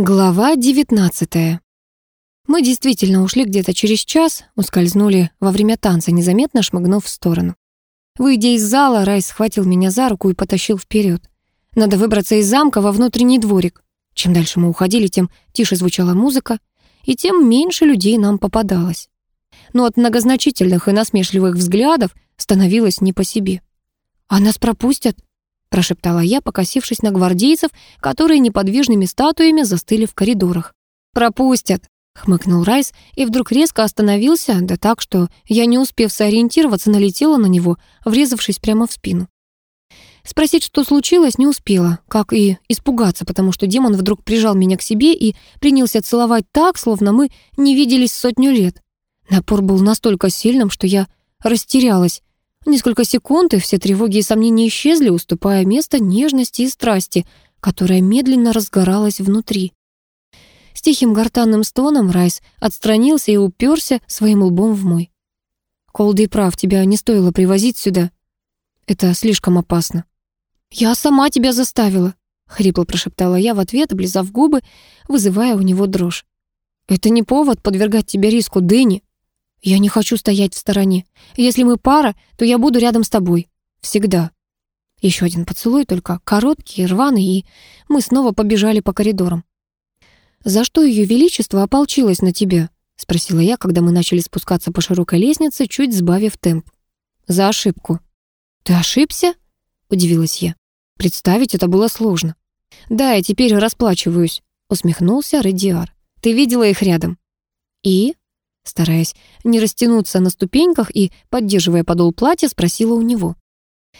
Глава 19 Мы действительно ушли где-то через час, ускользнули во время танца, незаметно шмыгнув в сторону. Выйдя из зала, Райс схватил меня за руку и потащил вперед. Надо выбраться из замка во внутренний дворик. Чем дальше мы уходили, тем тише звучала музыка, и тем меньше людей нам попадалось. Но от многозначительных и насмешливых взглядов становилось не по себе. «А нас пропустят?» Прошептала я, покосившись на гвардейцев, которые неподвижными статуями застыли в коридорах. «Пропустят!» — хмыкнул Райс и вдруг резко остановился, да так, что я, не успев сориентироваться, налетела на него, врезавшись прямо в спину. Спросить, что случилось, не успела, как и испугаться, потому что демон вдруг прижал меня к себе и принялся целовать так, словно мы не виделись сотню лет. Напор был настолько сильным, что я растерялась, Несколько секунд, и все тревоги и сомнения исчезли, уступая место нежности и страсти, которая медленно разгоралась внутри. С тихим гортанным стоном Райс отстранился и уперся своим лбом в мой. «Колдый прав, тебя не стоило привозить сюда. Это слишком опасно». «Я сама тебя заставила», — хрипло прошептала я в ответ, облизав губы, вызывая у него дрожь. «Это не повод подвергать тебя риску, Дэнни. Я не хочу стоять в стороне. Если мы пара, то я буду рядом с тобой. Всегда. Еще один поцелуй, только короткий, рваный, и мы снова побежали по коридорам. «За что Ее Величество ополчилось на тебя?» — спросила я, когда мы начали спускаться по широкой лестнице, чуть сбавив темп. «За ошибку». «Ты ошибся?» — удивилась я. «Представить это было сложно». «Да, я теперь расплачиваюсь», — усмехнулся Редиар. «Ты видела их рядом?» «И?» Стараясь не растянуться на ступеньках и, поддерживая подол платья, спросила у него.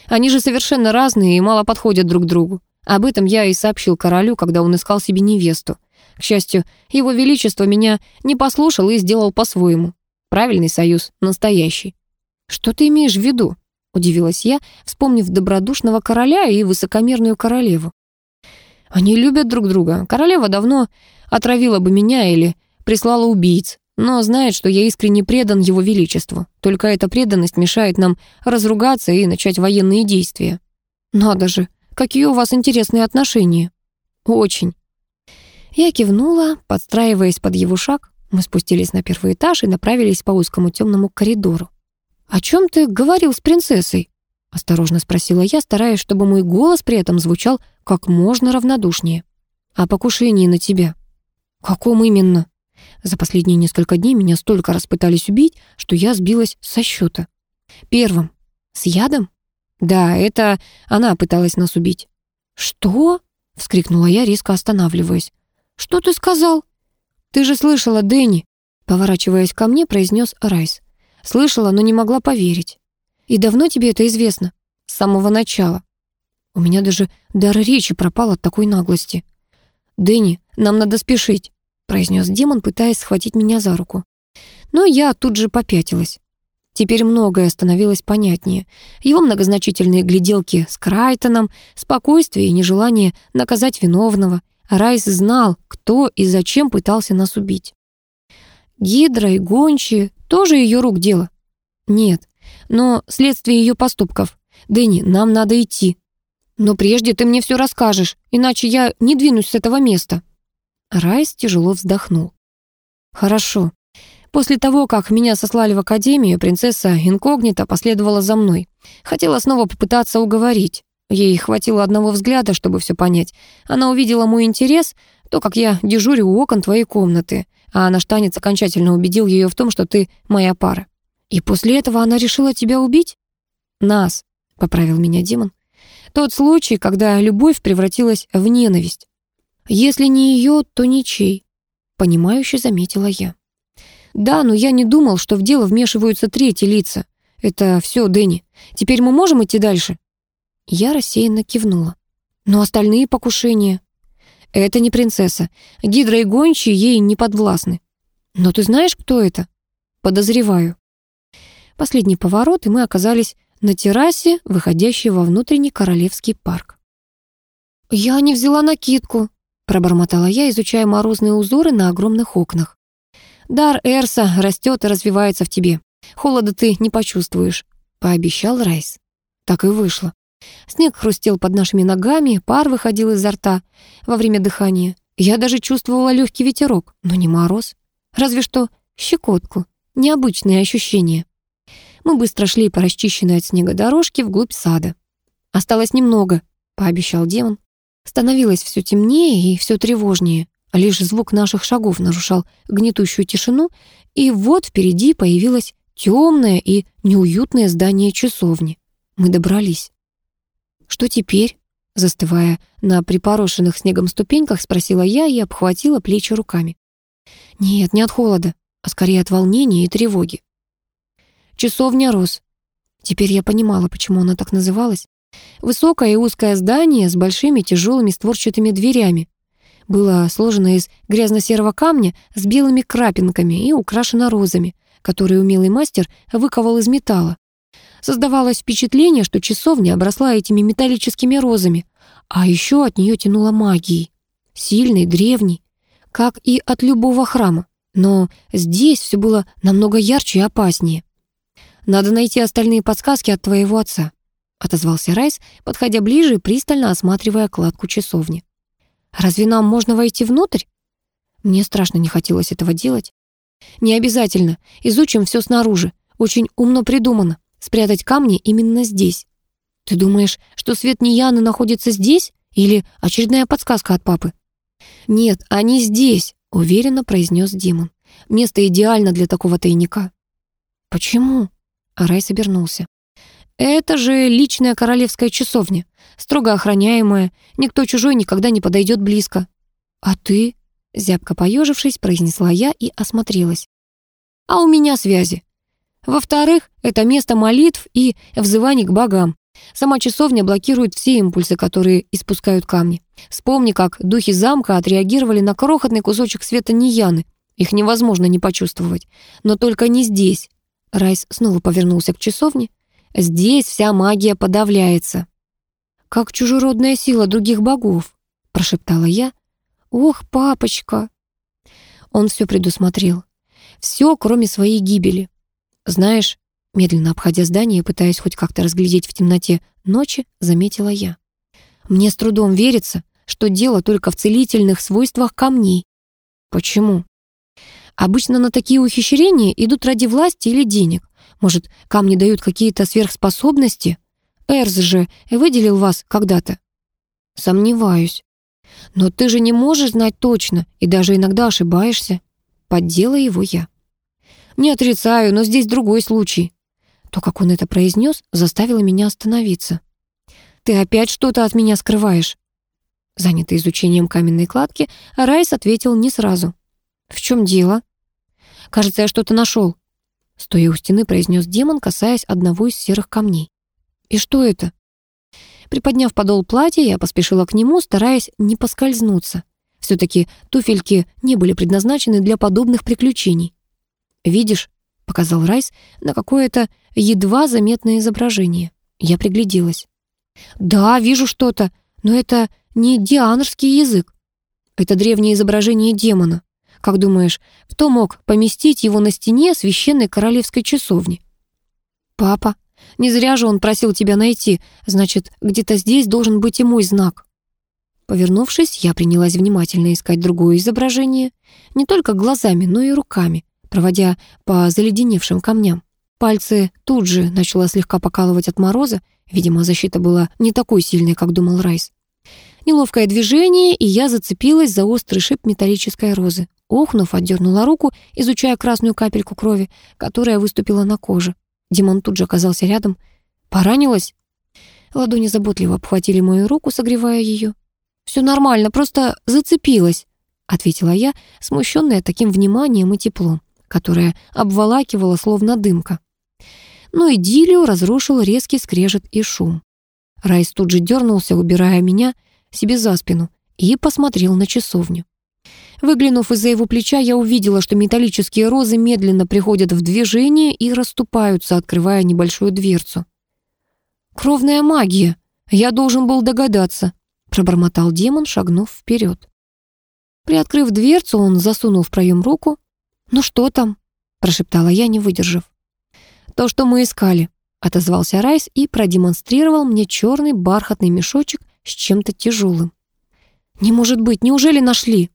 «Они же совершенно разные и мало подходят друг другу. Об этом я и сообщил королю, когда он искал себе невесту. К счастью, его величество меня не послушал и сделал по-своему. Правильный союз, настоящий». «Что ты имеешь в виду?» — удивилась я, вспомнив добродушного короля и высокомерную королеву. «Они любят друг друга. Королева давно отравила бы меня или прислала убийц но знает, что я искренне предан его величеству. Только эта преданность мешает нам разругаться и начать военные действия. Надо же, какие у вас интересные отношения. Очень. Я кивнула, подстраиваясь под его шаг. Мы спустились на первый этаж и направились по узкому темному коридору. «О чем ты говорил с принцессой?» — осторожно спросила я, стараясь, чтобы мой голос при этом звучал как можно равнодушнее. «О покушении на тебя». «Каком именно?» За последние несколько дней меня столько раз пытались убить, что я сбилась со счета. Первым. С ядом? Да, это она пыталась нас убить. Что? Вскрикнула я, резко останавливаясь. Что ты сказал? Ты же слышала, Дэнни. Поворачиваясь ко мне, произнес Райс. Слышала, но не могла поверить. И давно тебе это известно? С самого начала. У меня даже дар речи пропал от такой наглости. «Дэнни, нам надо спешить произнес демон, пытаясь схватить меня за руку. Но я тут же попятилась. Теперь многое становилось понятнее. Его многозначительные гляделки с Крайтоном, спокойствие и нежелание наказать виновного. Райс знал, кто и зачем пытался нас убить. Гидра и гончие — тоже ее рук дело. Нет, но следствие ее поступков. Дэнни, нам надо идти. Но прежде ты мне все расскажешь, иначе я не двинусь с этого места. Райс тяжело вздохнул. «Хорошо. После того, как меня сослали в академию, принцесса инкогнито последовала за мной. Хотела снова попытаться уговорить. Ей хватило одного взгляда, чтобы все понять. Она увидела мой интерес, то, как я дежурю у окон твоей комнаты, а наш танец окончательно убедил ее в том, что ты моя пара. И после этого она решила тебя убить? Нас, — поправил меня демон. Тот случай, когда любовь превратилась в ненависть. Если не ее, то ничей, понимающе заметила я. Да, но я не думал, что в дело вмешиваются третьи лица. Это все, Дэнни. Теперь мы можем идти дальше? Я рассеянно кивнула. Но остальные покушения... Это не принцесса. Гидра и гончие ей не подвластны. Но ты знаешь, кто это? Подозреваю. Последний поворот, и мы оказались на террасе, выходящей во внутренний королевский парк. «Я не взяла накидку», пробормотала я, изучая морозные узоры на огромных окнах. «Дар Эрса растет и развивается в тебе. Холода ты не почувствуешь», — пообещал Райс. Так и вышло. Снег хрустел под нашими ногами, пар выходил изо рта во время дыхания. Я даже чувствовала легкий ветерок, но не мороз. Разве что щекотку, необычные ощущения. Мы быстро шли по расчищенной от снега дорожке вглубь сада. «Осталось немного», — пообещал демон. Становилось все темнее и все тревожнее. Лишь звук наших шагов нарушал гнетущую тишину, и вот впереди появилось темное и неуютное здание часовни. Мы добрались. «Что теперь?» Застывая на припорошенных снегом ступеньках, спросила я и обхватила плечи руками. «Нет, не от холода, а скорее от волнения и тревоги». Часовня рос. Теперь я понимала, почему она так называлась. Высокое и узкое здание с большими тяжелыми створчатыми дверями. Было сложено из грязно-серого камня с белыми крапинками и украшено розами, которые умелый мастер выковал из металла. Создавалось впечатление, что часовня обросла этими металлическими розами, а еще от нее тянуло магией. Сильной, древней, как и от любого храма. Но здесь все было намного ярче и опаснее. «Надо найти остальные подсказки от твоего отца», — отозвался Райс, подходя ближе и пристально осматривая кладку часовни. «Разве нам можно войти внутрь?» Мне страшно не хотелось этого делать. «Не обязательно. Изучим все снаружи. Очень умно придумано. Спрятать камни именно здесь. Ты думаешь, что свет Нияны находится здесь? Или очередная подсказка от папы?» «Нет, они здесь», — уверенно произнес демон. «Место идеально для такого тайника». «Почему?» Райс обернулся. «Это же личная королевская часовня, строго охраняемая, никто чужой никогда не подойдет близко». «А ты?» — зябко поежившись, произнесла я и осмотрелась. «А у меня связи. Во-вторых, это место молитв и взываний к богам. Сама часовня блокирует все импульсы, которые испускают камни. Вспомни, как духи замка отреагировали на крохотный кусочек света Нияны. Их невозможно не почувствовать. Но только не здесь. Райс снова повернулся к часовне. «Здесь вся магия подавляется». «Как чужеродная сила других богов», — прошептала я. «Ох, папочка!» Он все предусмотрел. Все, кроме своей гибели. Знаешь, медленно обходя здание, пытаясь хоть как-то разглядеть в темноте ночи, заметила я. Мне с трудом верится, что дело только в целительных свойствах камней. Почему? Обычно на такие ухищрения идут ради власти или денег. Может, камни дают какие-то сверхспособности? Эрз же выделил вас когда-то. Сомневаюсь. Но ты же не можешь знать точно и даже иногда ошибаешься. Поддела его я. Не отрицаю, но здесь другой случай. То, как он это произнес, заставило меня остановиться. Ты опять что-то от меня скрываешь. Занятый изучением каменной кладки, Райс ответил не сразу. «В чем дело?» Кажется, я что-то нашел. Стоя у стены, произнес демон, касаясь одного из серых камней. И что это? Приподняв подол платья, я поспешила к нему, стараясь не поскользнуться. Все-таки туфельки не были предназначены для подобных приключений. «Видишь?» — показал Райс на какое-то едва заметное изображение. Я пригляделась. «Да, вижу что-то, но это не дианерский язык. Это древнее изображение демона. Как думаешь, кто мог поместить его на стене священной королевской часовни? Папа. Не зря же он просил тебя найти. Значит, где-то здесь должен быть и мой знак. Повернувшись, я принялась внимательно искать другое изображение. Не только глазами, но и руками, проводя по заледеневшим камням. Пальцы тут же начала слегка покалывать от мороза. Видимо, защита была не такой сильной, как думал Райс. Неловкое движение, и я зацепилась за острый шип металлической розы. Охнув, отдернула руку, изучая красную капельку крови, которая выступила на коже. Димон тут же оказался рядом. «Поранилась?» Ладони заботливо обхватили мою руку, согревая ее. «Все нормально, просто зацепилась», — ответила я, смущенная таким вниманием и теплом, которое обволакивало словно дымка. Но идиллию разрушил резкий скрежет и шум. Райс тут же дернулся, убирая меня себе за спину, и посмотрел на часовню. Выглянув из-за его плеча, я увидела, что металлические розы медленно приходят в движение и расступаются, открывая небольшую дверцу. «Кровная магия! Я должен был догадаться», — пробормотал демон, шагнув вперед. Приоткрыв дверцу, он засунул в проем руку. «Ну что там?» — прошептала я, не выдержав. «То, что мы искали», — отозвался Райс и продемонстрировал мне черный бархатный мешочек с чем-то тяжелым. Не может быть, неужели нашли?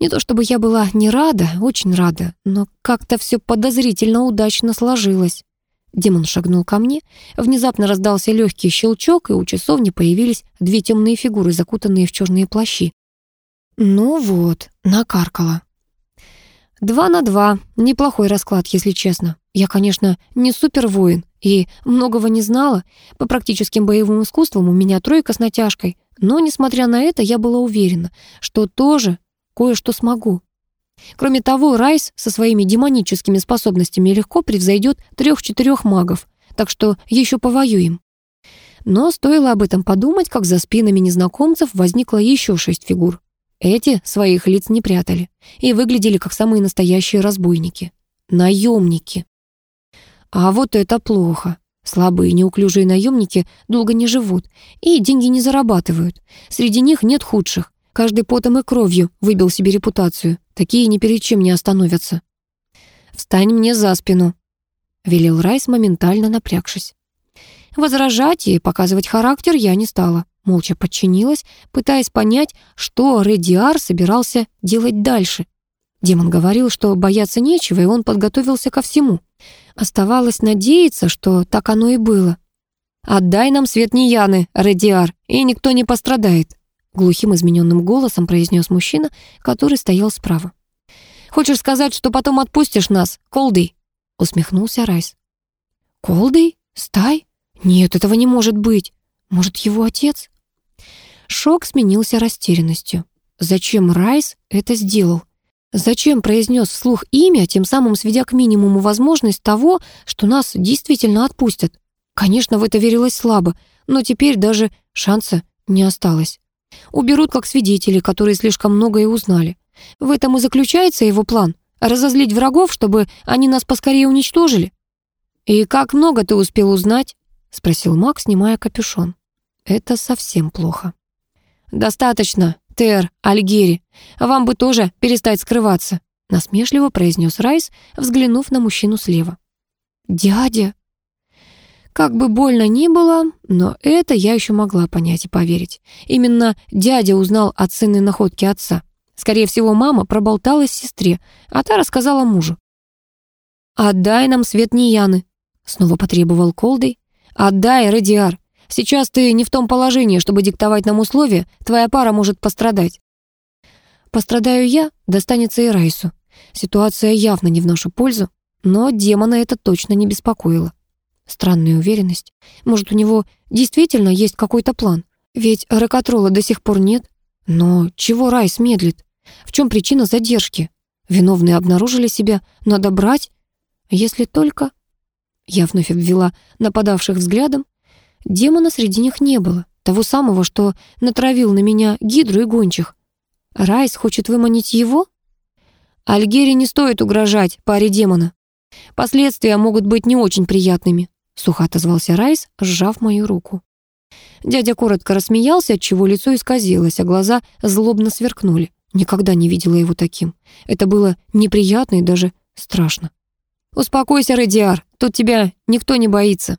Не то чтобы я была не рада, очень рада, но как-то все подозрительно удачно сложилось. Демон шагнул ко мне, внезапно раздался легкий щелчок, и у часовни появились две темные фигуры, закутанные в черные плащи. Ну вот, накаркала. Два на два. Неплохой расклад, если честно. Я, конечно, не супервоин и многого не знала. По практическим боевым искусствам у меня тройка с натяжкой. Но, несмотря на это, я была уверена, что тоже кое-что смогу. Кроме того, Райс со своими демоническими способностями легко превзойдет трех-четырех магов, так что еще повоюем. Но стоило об этом подумать, как за спинами незнакомцев возникло еще шесть фигур. Эти своих лиц не прятали и выглядели как самые настоящие разбойники. Наемники. А вот это плохо. Слабые, неуклюжие наемники долго не живут и деньги не зарабатывают. Среди них нет худших. Каждый потом и кровью выбил себе репутацию. Такие ни перед чем не остановятся. «Встань мне за спину», — велел Райс, моментально напрягшись. Возражать и показывать характер я не стала. Молча подчинилась, пытаясь понять, что Редиар собирался делать дальше. Демон говорил, что бояться нечего, и он подготовился ко всему. Оставалось надеяться, что так оно и было. «Отдай нам свет Нияны, Редиар, и никто не пострадает», глухим измененным голосом произнес мужчина, который стоял справа. «Хочешь сказать, что потом отпустишь нас, Колдый?» усмехнулся Райс. «Колдый? Стай? Нет, этого не может быть. Может, его отец?» Шок сменился растерянностью. Зачем Райс это сделал? Зачем произнес вслух имя, тем самым сведя к минимуму возможность того, что нас действительно отпустят? Конечно, в это верилось слабо, но теперь даже шанса не осталось. Уберут как свидетелей, которые слишком многое узнали. В этом и заключается его план — разозлить врагов, чтобы они нас поскорее уничтожили. «И как много ты успел узнать?» — спросил Мак, снимая капюшон. «Это совсем плохо». «Достаточно, Тер, Альгери. Вам бы тоже перестать скрываться», — насмешливо произнес Райс, взглянув на мужчину слева. «Дядя!» Как бы больно ни было, но это я еще могла понять и поверить. Именно дядя узнал о ценной находке отца. Скорее всего, мама проболталась сестре, а та рассказала мужу. «Отдай нам свет Нияны», — снова потребовал Колдой. «Отдай, Радиар. Сейчас ты не в том положении, чтобы диктовать нам условия, твоя пара может пострадать». Пострадаю я, достанется и Райсу. Ситуация явно не в нашу пользу, но демона это точно не беспокоило. Странная уверенность. Может, у него действительно есть какой-то план? Ведь ракотрола до сих пор нет. Но чего Райс медлит? В чем причина задержки? Виновные обнаружили себя, надо брать. Если только... Я вновь обвела нападавших взглядом. Демона среди них не было. Того самого, что натравил на меня гидру и гончих. Райс хочет выманить его? Альгере не стоит угрожать паре демона. Последствия могут быть не очень приятными. Сухо отозвался Райс, сжав мою руку. Дядя коротко рассмеялся, отчего лицо исказилось, а глаза злобно сверкнули. Никогда не видела его таким. Это было неприятно и даже страшно. «Успокойся, Редиар, тут тебя никто не боится».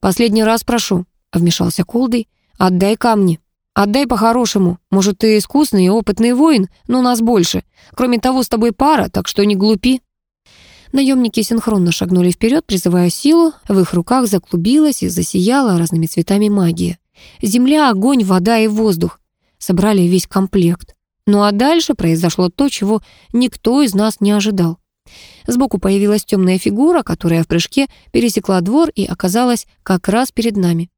«Последний раз прошу», — вмешался Колдый, — «отдай камни. Отдай по-хорошему. Может, ты искусный и опытный воин, но нас больше. Кроме того, с тобой пара, так что не глупи». Наемники синхронно шагнули вперед, призывая силу. В их руках заклубилась и засияла разными цветами магия. Земля, огонь, вода и воздух. Собрали весь комплект. Ну а дальше произошло то, чего никто из нас не ожидал. Сбоку появилась темная фигура, которая в прыжке пересекла двор и оказалась как раз перед нами.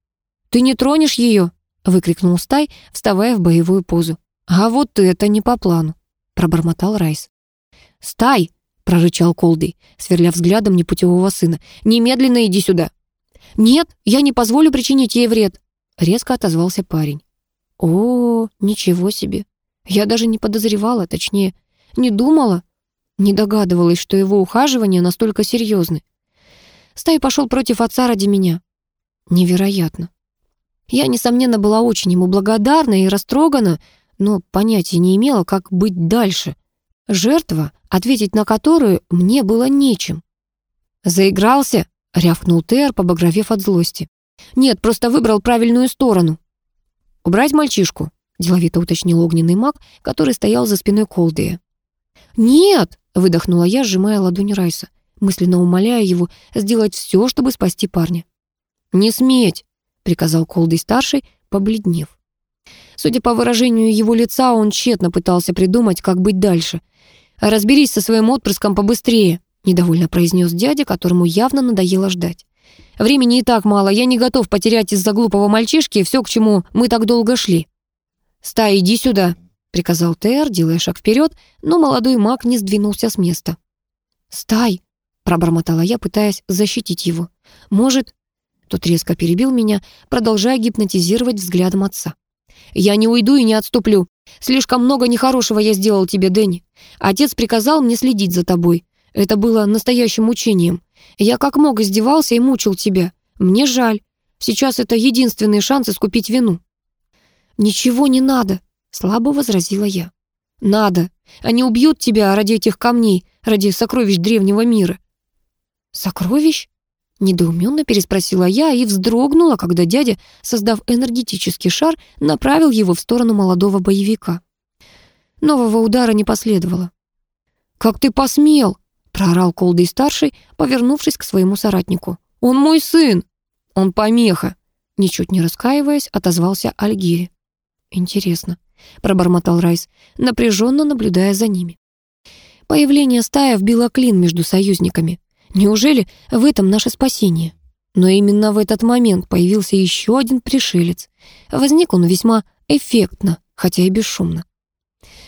«Ты не тронешь ее!» — выкрикнул Стай, вставая в боевую позу. «А вот это не по плану!» — пробормотал Райс. «Стай!» — прорычал Колдый, сверля взглядом непутевого сына. «Немедленно иди сюда!» «Нет, я не позволю причинить ей вред!» — резко отозвался парень. «О, ничего себе! Я даже не подозревала, точнее, не думала, не догадывалась, что его ухаживания настолько серьезны. Стай пошел против отца ради меня. Невероятно. Я, несомненно, была очень ему благодарна и растрогана, но понятия не имела, как быть дальше. Жертва, ответить на которую мне было нечем. «Заигрался?» — рявкнул Тер, побагровев от злости. «Нет, просто выбрал правильную сторону». «Убрать мальчишку?» деловито уточнил огненный маг, который стоял за спиной Колдея. «Нет!» — выдохнула я, сжимая ладонь Райса, мысленно умоляя его сделать все, чтобы спасти парня. «Не сметь!» — приказал Колдей-старший, побледнев. Судя по выражению его лица, он тщетно пытался придумать, как быть дальше. «Разберись со своим отпрыском побыстрее», — недовольно произнес дядя, которому явно надоело ждать. «Времени и так мало, я не готов потерять из-за глупого мальчишки все, к чему мы так долго шли». «Стай, иди сюда», — приказал Тер, делая шаг вперед, но молодой маг не сдвинулся с места. «Стай», — пробормотала я, пытаясь защитить его. «Может...» Тот резко перебил меня, продолжая гипнотизировать взглядом отца. «Я не уйду и не отступлю. Слишком много нехорошего я сделал тебе, Дэнни. Отец приказал мне следить за тобой. Это было настоящим мучением. Я как мог издевался и мучил тебя. Мне жаль. Сейчас это единственный шанс искупить вину». «Ничего не надо», — слабо возразила я. «Надо. Они убьют тебя ради этих камней, ради сокровищ древнего мира». «Сокровищ?» — недоуменно переспросила я и вздрогнула, когда дядя, создав энергетический шар, направил его в сторону молодого боевика. Нового удара не последовало. «Как ты посмел?» — проорал Колдый-старший, повернувшись к своему соратнику. «Он мой сын!» «Он помеха!» Ничуть не раскаиваясь, отозвался Альгири. «Интересно», — пробормотал Райс, напряженно наблюдая за ними. Появление стая вбило клин между союзниками. Неужели в этом наше спасение? Но именно в этот момент появился еще один пришелец. Возник он весьма эффектно, хотя и бесшумно.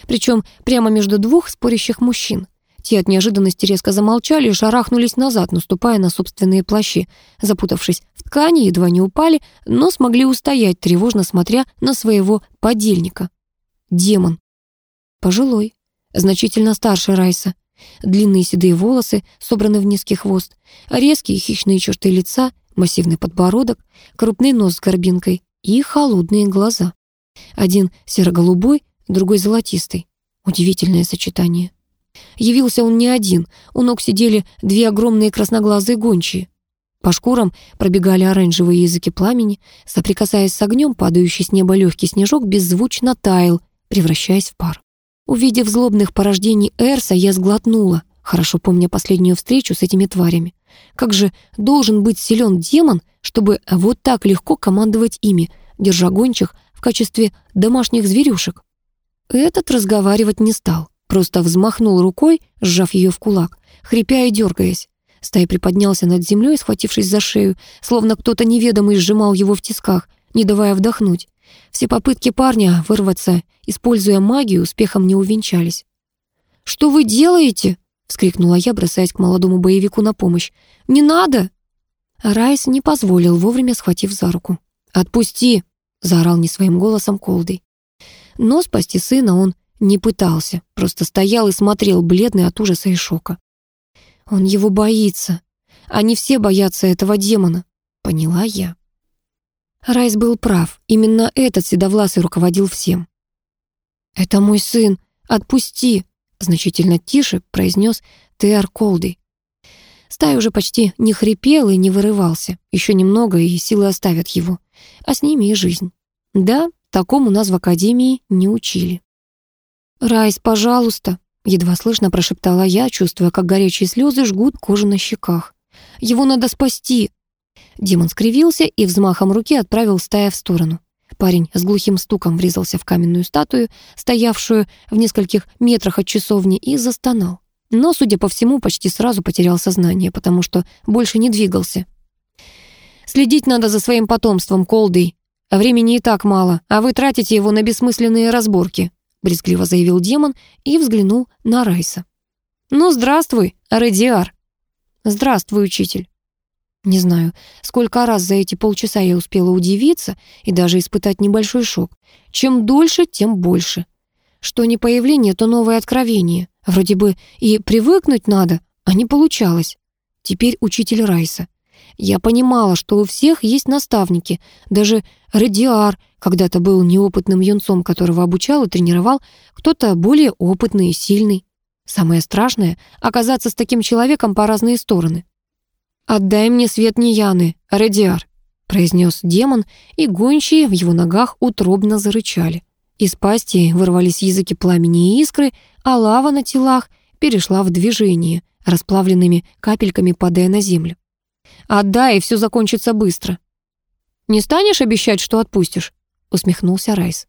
Причем прямо между двух спорящих мужчин. Те от неожиданности резко замолчали и шарахнулись назад, наступая на собственные плащи. Запутавшись в ткани, едва не упали, но смогли устоять, тревожно смотря на своего подельника. Демон. Пожилой, значительно старше Райса. Длинные седые волосы, собраны в низкий хвост, резкие хищные черты лица, массивный подбородок, крупный нос с горбинкой и холодные глаза. Один серо-голубой, другой золотистый. Удивительное сочетание. Явился он не один, у ног сидели две огромные красноглазые гончие. По шкурам пробегали оранжевые языки пламени, соприкасаясь с огнем, падающий с неба легкий снежок беззвучно таял, превращаясь в пар. Увидев злобных порождений Эрса, я сглотнула, хорошо помня последнюю встречу с этими тварями. Как же должен быть силен демон, чтобы вот так легко командовать ими, держа гончих в качестве домашних зверюшек? Этот разговаривать не стал. Просто взмахнул рукой, сжав ее в кулак, хрипя и дергаясь. Стай приподнялся над землей, схватившись за шею, словно кто-то неведомый сжимал его в тисках, не давая вдохнуть. Все попытки парня вырваться, используя магию, успехом не увенчались. «Что вы делаете?» — вскрикнула я, бросаясь к молодому боевику на помощь. «Не надо!» Райс не позволил, вовремя схватив за руку. «Отпусти!» — заорал не своим голосом Колдый. Но спасти сына он не пытался, просто стоял и смотрел, бледный от ужаса и шока. Он его боится. Они все боятся этого демона, поняла я. Райс был прав, именно этот седовласый руководил всем. «Это мой сын, отпусти!» значительно тише произнес Теар Колдый. Стая уже почти не хрипел и не вырывался. Еще немного, и силы оставят его. А с ними и жизнь. Да, такому нас в Академии не учили. «Райс, пожалуйста», — едва слышно прошептала я, чувствуя, как горячие слезы жгут кожу на щеках. «Его надо спасти!» Демон скривился и взмахом руки отправил стая в сторону. Парень с глухим стуком врезался в каменную статую, стоявшую в нескольких метрах от часовни, и застонал. Но, судя по всему, почти сразу потерял сознание, потому что больше не двигался. «Следить надо за своим потомством, Колдый. Времени и так мало, а вы тратите его на бессмысленные разборки», брезгливо заявил демон и взглянул на Райса. «Ну, здравствуй, Редиар». «Здравствуй, учитель». Не знаю, сколько раз за эти полчаса я успела удивиться и даже испытать небольшой шок. Чем дольше, тем больше. Что не появление, то новое откровение. Вроде бы и привыкнуть надо, а не получалось. Теперь учитель Райса. Я понимала, что у всех есть наставники. Даже Радиар когда-то был неопытным юнцом, которого обучал и тренировал, кто-то более опытный и сильный. Самое страшное — оказаться с таким человеком по разные стороны. «Отдай мне свет Нияны, Радиар», — произнес демон, и гончие в его ногах утробно зарычали. Из пасти вырвались языки пламени и искры, а лава на телах перешла в движение, расплавленными капельками падая на землю. «Отдай, и все закончится быстро». «Не станешь обещать, что отпустишь?» — усмехнулся Райс.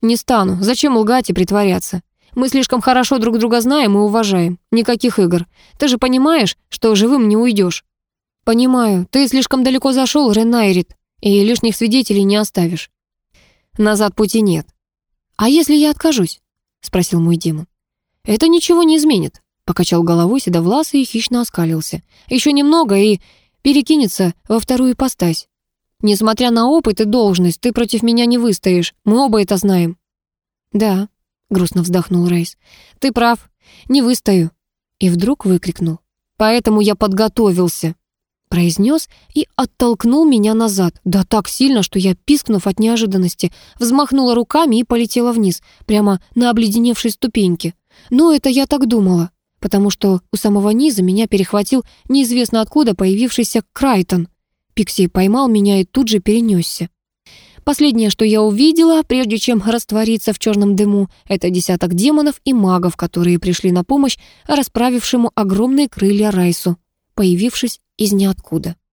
«Не стану. Зачем лгать и притворяться? Мы слишком хорошо друг друга знаем и уважаем. Никаких игр. Ты же понимаешь, что живым не уйдешь. «Понимаю, ты слишком далеко зашел, Ренайрит, и лишних свидетелей не оставишь. Назад пути нет. А если я откажусь?» — спросил мой демон. «Это ничего не изменит», — покачал головой седовласый и хищно оскалился. «Еще немного и перекинется во вторую ипостась. Несмотря на опыт и должность, ты против меня не выстоишь. Мы оба это знаем». «Да», — грустно вздохнул Рейс. «Ты прав. Не выстою». И вдруг выкрикнул. «Поэтому я подготовился» произнес и оттолкнул меня назад. Да так сильно, что я, пискнув от неожиданности, взмахнула руками и полетела вниз, прямо на обледеневшей ступеньке. Но это я так думала, потому что у самого низа меня перехватил неизвестно откуда появившийся Крайтон. Пикси поймал меня и тут же перенесся. Последнее, что я увидела, прежде чем раствориться в черном дыму, это десяток демонов и магов, которые пришли на помощь расправившему огромные крылья Райсу, появившись из ниоткуда.